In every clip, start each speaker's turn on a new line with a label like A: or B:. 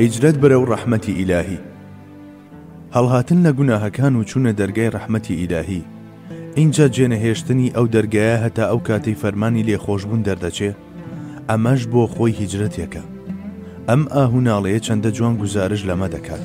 A: هیجرەت بەرەو ڕەحمەتی ئیلاهی. هەڵهاتن لە گوناهەکان و چوونە دەرگای ڕەحمەتی ئیلاهی. ئینجا جێنەهێشتنی ئەو دەرگایە هەتا ئەو کاتەی فەرمانی لێخۆشبوون دەردەچێ، ئەمەش بۆ خۆی هیجرەتێکە. ئەم ئاه و ناڵەیە چەندە جوان گوزارش لەمە دەکات.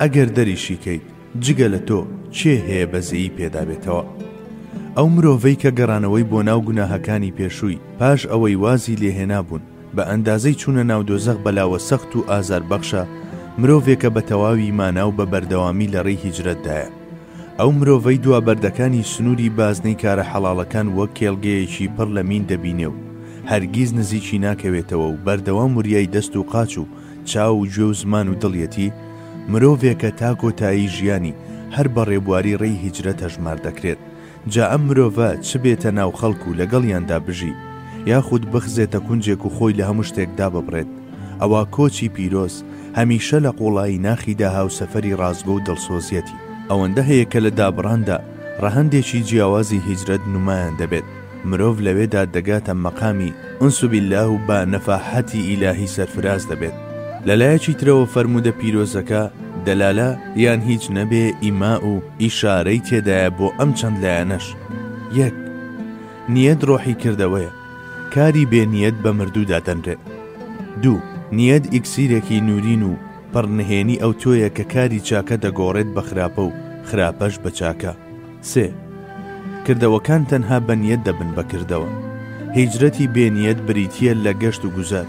A: ئەگەر دەریشی کەیت جگە لە تۆ کێ هەیە بەزەیی پێدابێتەوە؟ ئەو مرۆڤەی کە گەڕانەوەی بۆ ناو گوناهەکانی پێشووی پاش ئەوەی وازی لێهێنابوون بە ئەندازەی چوونە ناو دۆزەخ بەلاوە سەخت و ئازار بەخشە مرۆڤێکە بە تەواوی مانا و بە بەردەوامی لە ڕێی هیجرەتدایە ئەو مرۆڤەی دوا بەردەکانی سنووری بازنەی کارە حەڵاڵەکان وەک کێڵگەیەکی پڕ لە مین دەبینێ و هەرگیز نزیکی ناکەوێتەوە و بەردەوام وریای دەست و قاچ و چاو و گوێ و زمان و دڵیەتی، مرۆڤێکە تا کۆتایی ژیانی هەر بە ڕێبواری ڕێی هیجرەت هەژمار دەکرێت، جا ئەم مرۆڤە چ بێتە ناو خەڵک و لەگەڵیاندا بژی، یاخود بخزێتە کونجێک و خۆی لە هەموو شتێک داببڕێت، ئەوا کۆچی پیرۆز هەمیشە لە قوڵایی ناخیدا هاوسەفەری ڕاستگۆ و دڵسۆزیەتی. ئەوەندە هەیە کە لە دابڕاندا ڕەهەندێکی جیاوازی هیجرەت نومایان دەبێت. مرۆڤ لەوێدا دەگاتە مەقامی انس باللە و بە نەفاحەتی ئیلاهی سەرفراز دەبێت. لە لایەکی ترەوە فەرموودە پیرۆزەکە، دەلالە، یان هیچ نەبێ ئیماء و ئیشارەی تێدایە بۆ ئەم چەند لایەنەش. یەک. نیەت ڕۆحی کردەوەیە. کاری بێ نیەت بە مردوو دادەنرێ. دوو. نیەت ئیکسیرێکی نوورین و پڕ نهێنی ئەوتۆیە کە کاری چاکە دەگۆڕێت بە خراپە و خراپەش بە چاکە. سێ، کردەوەکان تەنها بە نیەت دەبن بە کردەوە. هیجرەتی بێ نیەت بریتییە لە گەشت و گوزار.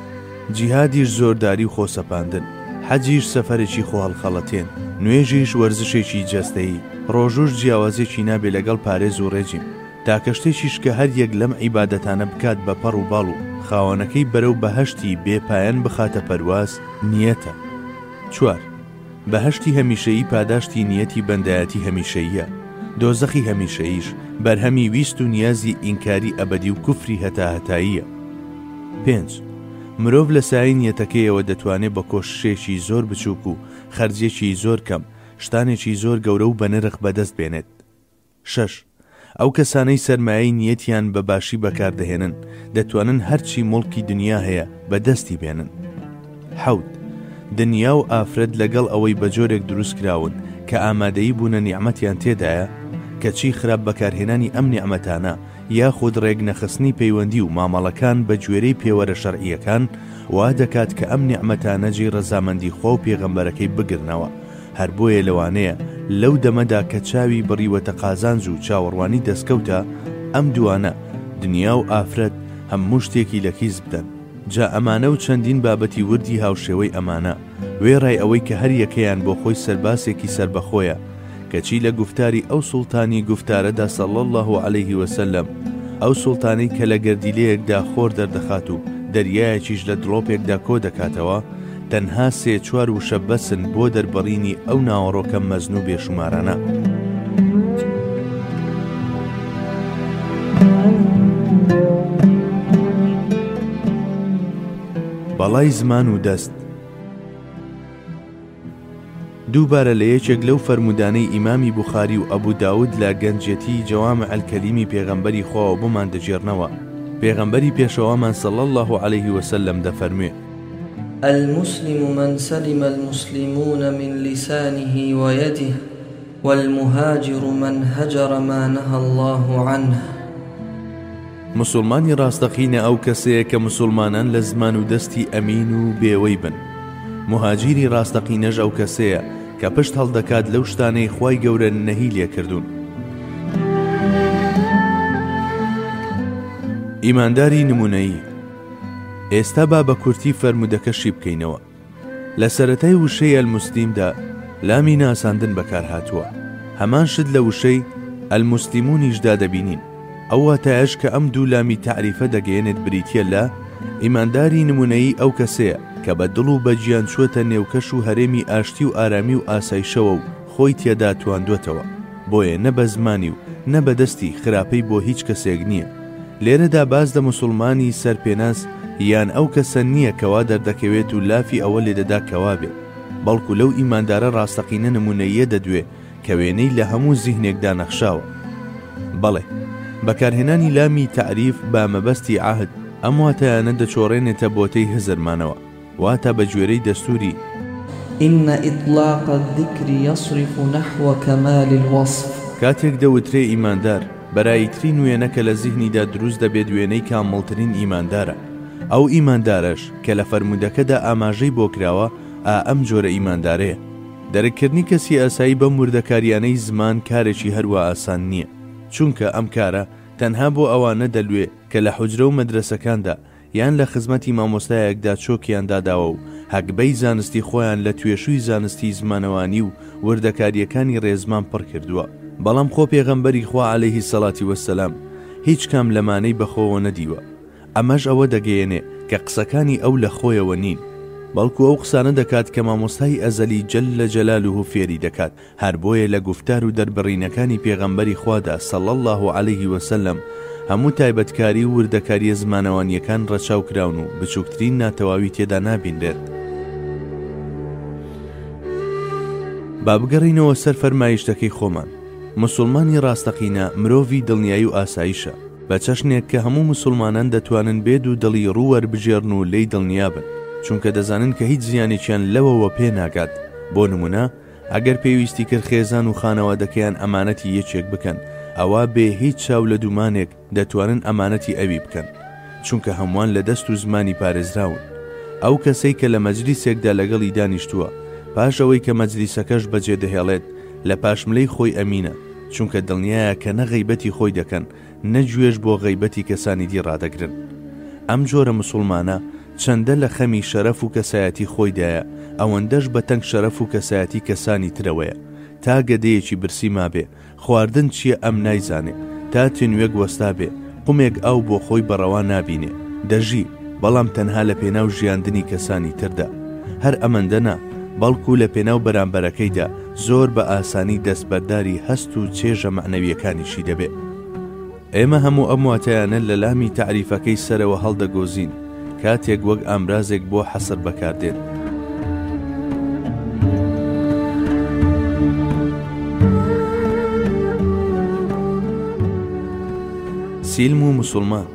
A: جیهادیش زۆرداری و خۆسەپاندن. حەجیش سەفەرێکی خۆهەڵخەڵەتێن. نوێژیش وەرزشێکی جەستەیی. ڕۆژووش جیاوازیەکی نابێ لەگەڵ پارێز و ڕێجیم. تاکە شتێکیش کە هەر یەک لەم عیبادەتانە بکات بە پەڕ و باڵ و خاوەنەکەی بەرەو بەهەشتی بێ پایەن بخاتە پەرواز، نیەتە. چوار. بەهەشتی هەمیشەیی پاداشتی نیەتی بەندایەتی هەمیشەییە، دۆزەخی هەمیشەییش بەرهەمی ویست و نیازی ئینکاری ئەبەدی و کوفری هەتاهەتاییە. پێنج، مرۆڤ لە سایەی نیەتەکەیەوە دەتوانێ بە کۆششێکی زۆر بچووک و خەرجێکی زۆر کەم، شتانێکی زۆر گەورە و بەنرخ بەدەست بێنێت. شەش، ئەو کەسانەی سەرمایەی نیەتیان بە باشی بەکاردەهێنن، دەتوانن هەرچی موڵکی دنیا هەیە بە دەستی بێنن. حەوت، دنیا و ئافرەت لەگەڵ ئەوەی بە جۆرێک دروست کراون کە ئامادەی بوونە نیعمەتیان تێدایە، کەچی خراپ بەکارهێنانی ئەم نیعمەتانە یاخود ڕێک نەخستنی پەیوەندی و مامەڵەکان بە گوێرەی پێوەرە شەرعییەکان وا دەکات کە ئەم نیعمەتانە جێی ڕەزامەندی خوا و پێغەمبەرەکەی بگرنەوە هەر بۆیە لەوانەیە لەو دەمەدا کە چاوی بڕیوەتە قازانج و چاوەڕوانی دەستکەوتە، ئەم دووانە، دنیا و ئافرەت، هەموو شتێکی لە کیس بدەن. جا ئەمانە و چەندین بابەتی وردی هاوشێوەی ئەمانە، وێڕای ئەوەی کە هەر یەکەیان بۆ خۆی سەرباسێکی سەربەخۆیە، کەچی لە گوفتاری ئەو سوڵتانی گوفتارەدا صلی اللە علیه و سلم، ئەو سوڵتانەی کە لە گەردیلەیەکدا خۆر دەردەخات و دەریایەکیش لە دڵۆپێکدا کۆدەکاتەوە، تەنها سێ چوار وشە بەسن بۆ دەربڕینی ئەو ناوەڕۆکە مەزن و بێشومارانە. بەڵای زمان و دەست. دووبارە لە یەکێک لەو فەرموودانەی ئیمامی بوخاری و ئەبو داود لە، گەنجێتی جوامع الکلیم، ی پێغەمبەری خواوە بۆمان دەگێڕنەوە، پێغەمبەری پێشەوامان صلی اللە علیه وسلم دەفەرموێ.
B: المسلم من سلم المسلمون من لسانه ویده، والمهاجر من هجر ما نهی اللە عنه.
A: مسوڵمانی ڕاستەقینە ئەو کەسەیە کە مسوڵمانان لە زمان و دەستی ئەمین و بێوەی بن. موهاجیری ڕاستەقینەش ئەو کەسەیە کە پشت هەڵدەکات لەو شتانەی خوای گەورە نەهی لێکردوون. ئیمانداری نمونەیی، ئێستا با بە کورتی فەرموودەکە شی بکەینەوە. لە سەرەتای وشەی، المسلم، دا لامی ناساندن بەکارهاتووە، هەمان شت لە وشەی، المسلمون، یشدا دەبینین، ئەو واتایەش کە ئەم دوو لامی تەعریفە دەگەیەنێت بریتییە لە، ئیمانداری نموونەیی ئەو کەسەیە کە بە دڵ و بە گیان چووەتە نێو کەش و هەرێمی ئاشتی و ئارامی و ئاسایشەوە و، خۆی تێدا تواندوەتەوە بۆیە نە بەزمانی و نە بەدەستی خراپەی بۆ هیچ کەسێک نیە لێرەدا باس لە موسوڵمانی سەر پێناس یان ئەو کەسە نیە کەوا دەردەکەوێت و لافی ئەوە لێدەدا کەوابێ بەڵکو لەو ئیماندارە ڕاستەقینە نمونەییە دەدوێ کە وێنەی لە هەموو زیهنێکدا نەخشاوە بەڵێ بەکارهێنانی لامی تەعریف بە مەبەستی عەهد ئەم واتایانە دەچۆڕێنێتە بۆتەی هزرمانەوە. واتە بە گوێرەی دەستوری.
B: ان اطلاق الذکر یصرف نحو کمال الوصف.
A: کاتێک دەوترێ ئیماندار، بەراییترین وێنە کە لە زیهنیدا دروست دەبێت وێنەی کامڵترین ئیماندارە. ئەو ئیماندارەش کە لە فەرموودەکەدا ئاماژەی بۆ کراوە، ئا ئەم جۆرە ئیماندارەیە. دەرککردنی کەسی ئاسایی بەم وردەکارییانەی زمان کارێکی هەروا ئاسان نییە، چونکە ئەم کارە تەنها بۆ ئەوانە دەلوێ کە لە حوجرە و مەدرەسەکاندا یان لە خزمەتی مامۆستایەکدا چۆکیان داداوە و هەگبەی زانستی خۆیان لە توێشووی زانستی زمانەوانی و وردەکارییەکانی ڕێزمان پڕ کردووە، بەڵام خۆ پێغەمبەری خوا علیە الصلوة والسلام هیچ کام لەمانەی بە خۆوە نەدیوە. ئەمەش ئەوە دەگەیەنێ کە قسەکانی ئەو لە خۆیەوە نین، بەڵکو ئەو قسانە دەکات کە مامۆستای ئەزەلی جل جلاله فێری دەکات هەر بۆیە لە گوفتار و دەربڕینەکانی پێغەمبەری خوادا صلی اللە علیه وسلم هەموو تایبەتکاری و وردەکاریە زمانەوانیەکان ڕەچاو کراون و بچوکترین ناتەواوی تێدا نابینرێت. با بگەڕێینەوە سەر فەرمایشتەکەی خۆمان. مسوڵمانی ڕاستەقینە مرۆڤی دڵنیایی و ئاسایشە، بە چەشنێک کە هەموو مسوڵمانان دەتوانن بێ دوو دڵی ڕوو وەربگێڕن و لێی دڵنیابن، چونکە دەزانن کە هیچ زیانێکیان لەوەوە پێناگات، بۆ نمونە، ئەگەر پێویستی کرد خێزان و خانەوادەکەیان ئەمانەتی یەکێک بکەن ئەوا بێ هیچ چاو لە دوومانێک دەتوانن ئەمانەتی ئەوی بکەن چونکە هەمووان لە دەست و زمانی پارێزراون ئەو کەسەی کە لە مەجلیسێکدا لەگەڵی دانیشتووە پاش ئەوەی کە مەجلیسەکەش بەجێدەهێڵێت لە پاشملەی خۆی ئەمینە چونکە دڵنیایە کە نە غەیبەتی خۆی دەکەن نە گوێش بۆ غەیبەتی کەسانی دی ڕادەگرن. ئەم جۆرە مسوڵمانە چەندە لە خەمی شەرەف و کەسایەتی خۆیدایە، ئەوەندەش بە تەنگ شەرەف و کەسایەتی کەسانی ترەوەیە. تا گەدەیەکی برسی مابێ، خواردن چییە ئەم نایزانێ، تا تینوێک وەستابێ، قومێک ئاو بۆ خۆی بە ڕەوا نابینێ. دەژی، بەڵام تەنها لە پێناو ژیاندنی کەسانی تردا. هەر ئەمەندە نا، بەڵکو لە پێناو بەرامبەرەکەیدا، زۆر بە ئاسانی دەستبەرداری هەست و چێژە مەعنەوییەکانیشی دەبێ. ئێمە هەموو ئەم واتایانە لە لامی تەعریفەکەی سەرەوە هەڵدەگۆزین، کاتێک وەک ئامرازێک بۆ حەسر بەکار دێن. سیلم و موسوڵمان.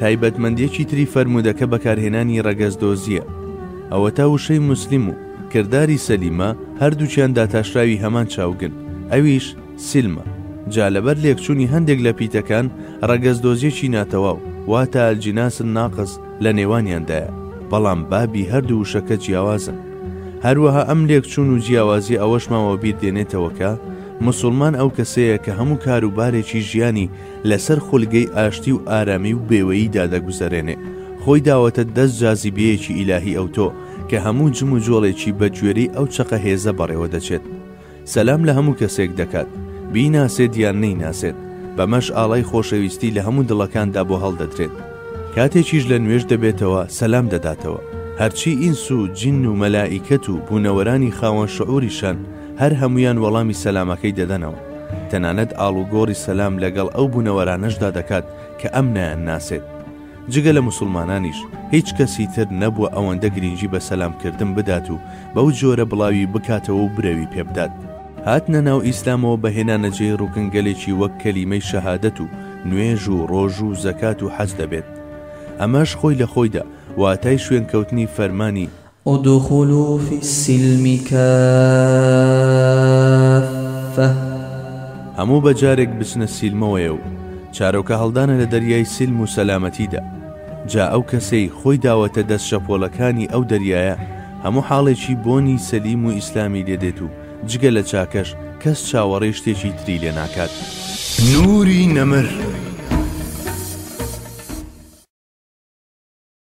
A: تایبەتمەندیەکی تری فەرموودەکە بەکارهێنانی ڕەگەز دۆزیە ئەوەتا وشەی موسلیم و کرداری سەلیمە هەردووچیان داتاشراوی هەمان چاوگن ئەویش سیلمە جا لەبەر لێکچوونی هەندێک لە پیتەکان ڕەگەز دۆزیەکی ناتەواو واتە ئەلجیناس ناقس لە نێوانیاندایە بەڵام بابی هەردوو وشەکە جیاوازن هەروەها ئەم لێکچوون و جیاوازی ئەوەشماوە بیر دێنێتەوە کە مسلمان ئەو کەسەیە کە هەموو کار و بارێکی ژیانی لەسەر خولگەی ئاشتی و ئارامی و بێوەییدا دەگوزەرێنێ، خۆی داوەتە دەست جازیبەیەکی ئیلاهی ئەوتۆ کە هەموو جموجۆڵێکی بە گوێرەی ئەو چەقە هێزە بەڕێوە دەچێت. سەلام لە هەموو کەسێک دەکات، بیناسێت یان نەیناسێت، بەمەش ئاڵای خۆشەویستی لە هەموو دڵەکاندا بۆ هەڵدەدرێت. کاتێکیش لە نوێژ دەبێتەوە سەلام دەداتەوە، هەرچی ئینس و جین و مەلائیکەت و بوونەوەرانی خاوەن شعوریشن هەر هەموویان وەڵامی سەلامەکەی دەدەنەوە. تەنانەت ئاڵوگۆڕی سەلام لەگەڵ ئەو بونەوەرانەشدا دەکات کە ئەم نایان ناسێت. جگە لە موسڵمانانیش هیچ کەسی تر نەبووە ئەوەندە گرینگی بە سەلام کردن بدات و بەو جۆرە بڵاوی بکاتەوە و برەوی پێ بدات. هاتنە ناو ئیسلامەوە بە هێنانە جێی ڕوکنگەلێکی وەک کەلیمەی شەهادەت و نوێژ و ڕۆژو و زەکات و حەج دەبێت. ئەمەش خۆی لە خۆیدا واتای شوێنکەوتنی فەرمانی،
B: ادخلو فی السلم کافە.
A: هەموو بە جارێک بچنە سیلمەوەیە و چارۆکە هەڵدانە لە دەریای سیلم و سەلامەتیدا. جا ئەو کەسەی خۆی داوەتە دەست شەپۆلەکانی ئەو دەریایە هەموو حاڵێکی بۆنی سەلیم و ئیسلامی لێ دێت و جگە لە چاکەش کەس چاوەڕێی شتێکی تری لێ ناکات.
C: نوری نەمر.